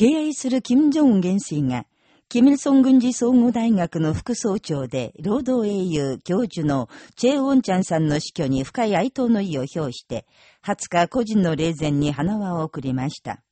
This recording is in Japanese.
敬愛する金正恩元帥が、キミルソン軍事総合大学の副総長で、労働英雄教授のチェ・ウォンチャンさんの死去に深い哀悼の意を表して、20日個人の霊前に花輪を送りました。